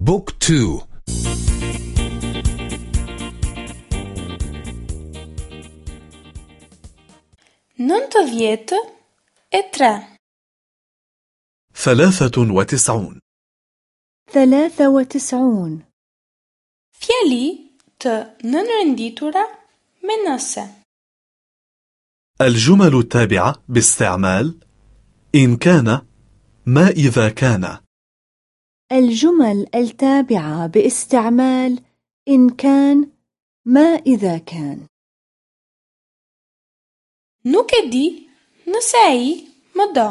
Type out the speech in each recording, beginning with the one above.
بوك تو. ننت فيت اترا ثلاثة وتسعون. ثلاثة وتسعون. të nënrenditura me nëse. الجمل التابعة باستعمال إن كان ما إذا كان. الجمل التابعة باستعمال إن كان ما إذا كان ai më do.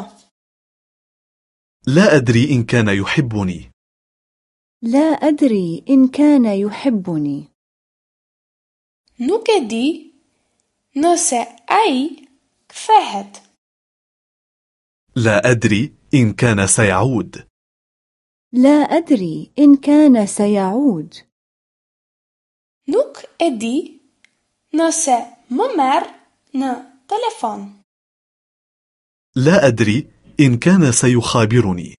لا أدري إن كان يحبني لا أدري إن كان يحبني nëse ai kthehet. لا أدري إن كان سيعود لا أدري إن كان سيعود. Nuk e di nëse më merr në telefon. لا أدري إن كان سيخابرني.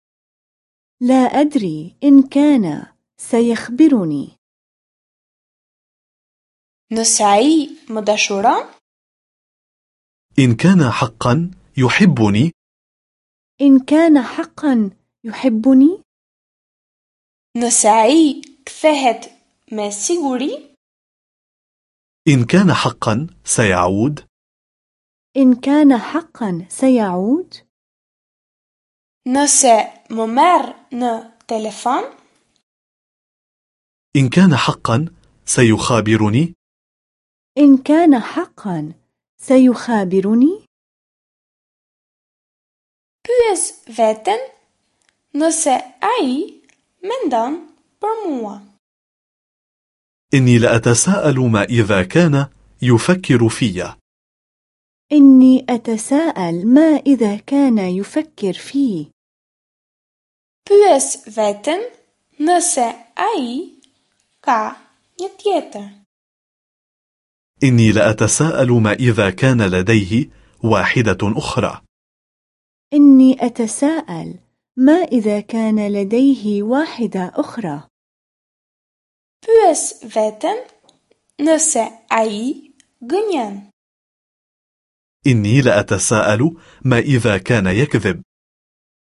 لا أدري إن كان سيخبرني. Nëse ai më dashuron, إن كان حقا يحبني. إن كان حقا يحبني؟ Ai kthehet me siguri, إن كان حقا سيعود إن كان حقا سيعود merr në telefon, إن كان حقا سيخابرني إن كان حقا سيخابرني pyes veten nëse ai mendon për mua. إني لأتساءل ما إذا كان يفكر في إني أتساءل ما إذا كان يفكر فيه Pyes veten nëse ai ka një tjetër. إني لأتساءل ما إذا كان لديه واحدة أخرى إني أتساءل ما إذا كان لديه واحدة أخرى؟ Pyes veten nëse ai gënjen. إني لأتساءل ما إذا كان يكذب؟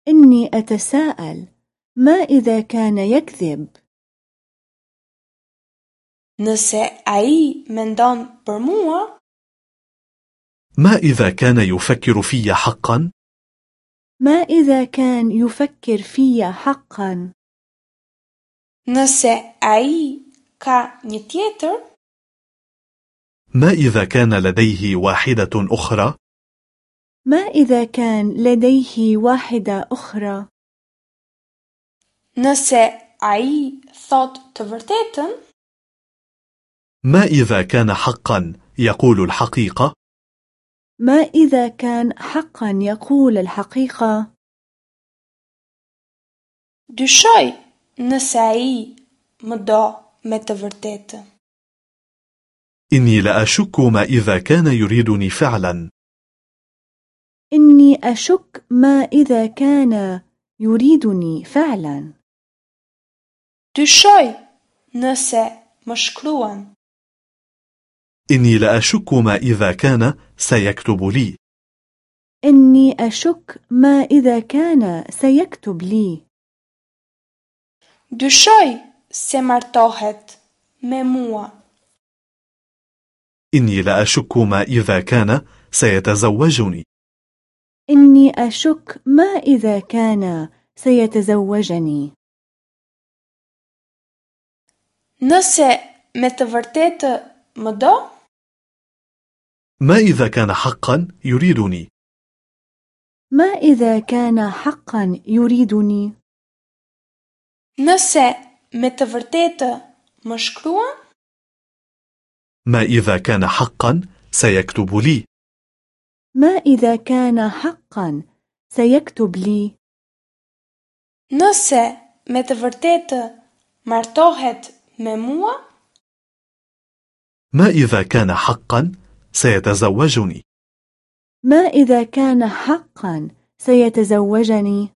إني أتساءل ما إذا كان يكذب؟ Nëse ai mendon për mua, ما إذا كان يفكر في حقا؟ ما إذا كان يفكر في حقا؟ Nëse ai ka një tjetër, ما إذا كان لديه واحدة أخرى؟ ما إذا كان لديه واحدة أخرى؟ Nëse ai thot të vërtetën, ما إذا كان حقا يقول الحقيقة؟ ما إذا كان حقا يقول الحقيقة do me të vërtetë. إني لأشك ما إذا كان يريدني فعلا إني أشك ما إذا كان يريدني فعلا nëse më shkruan. إني لأشك ما إذا كان سيكتب لي. إني أشك ما إذا كان سيكتب لي. Dyshoj se martohet me mua. إني لأشك ما إذا كان سيتزوجني. إني أشك ما إذا كان سيتزوجني. Nëse me të vërtetë më do, ما إذا كان حقا يريدني؟ ما إذا كان حقا يريدني؟ Nëse me të vërtetë më shkruan, ما إذا كان حقا سيكتب لي؟ ما إذا كان حقا سيكتب لي؟ Nëse me të vërtetë martohet me mua, ما إذا كان حقا سيتزوجني. ما إذا كان حقا سيتزوجني.